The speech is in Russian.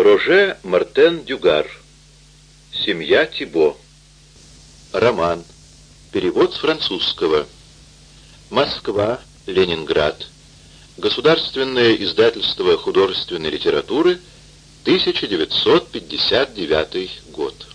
Роже Мартен Дюгар. Семья Тибо. Роман. Перевод с французского. Москва, Ленинград. Государственное издательство художественной литературы, 1959 год.